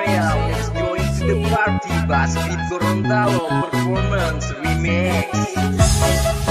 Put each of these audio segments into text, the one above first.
Royale Let's join to the party Basket Gorontalo Performance Remix.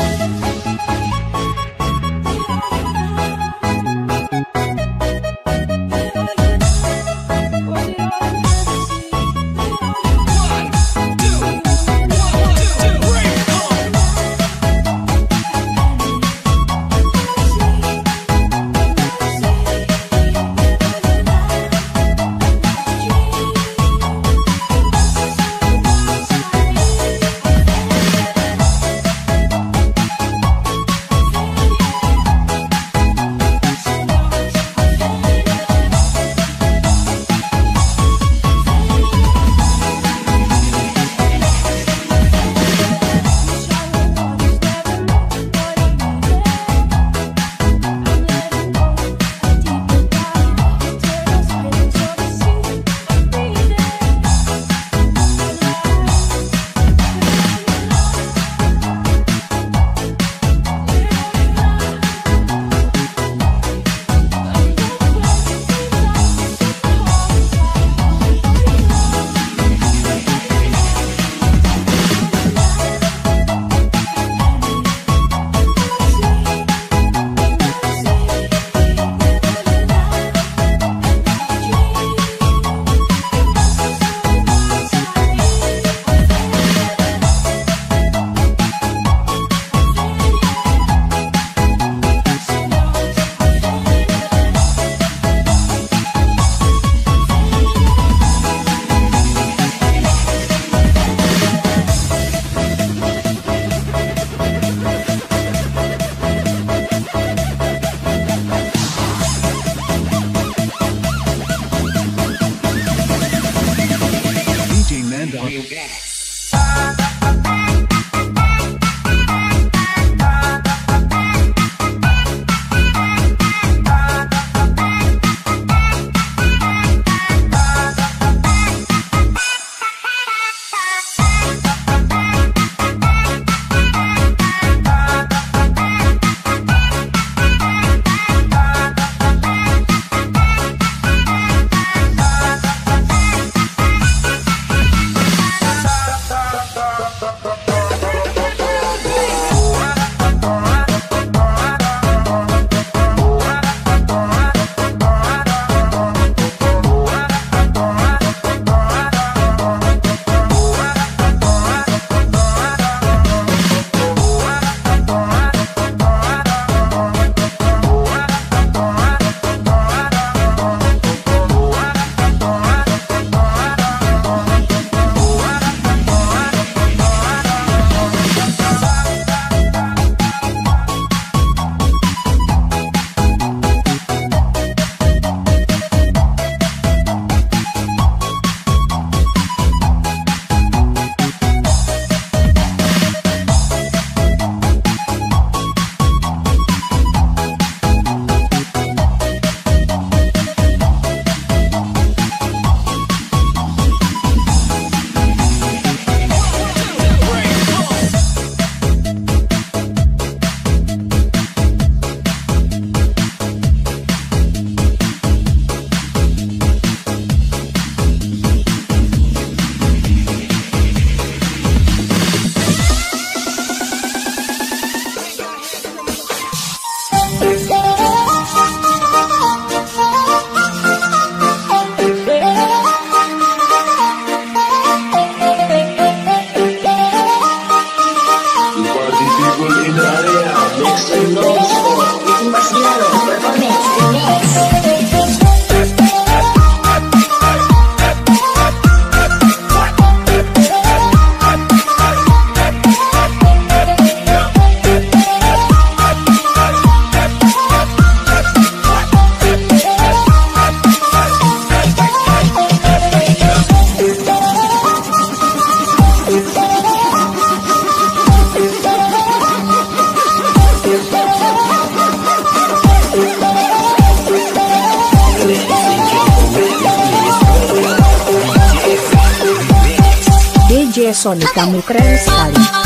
Sónica Mujer Estadio.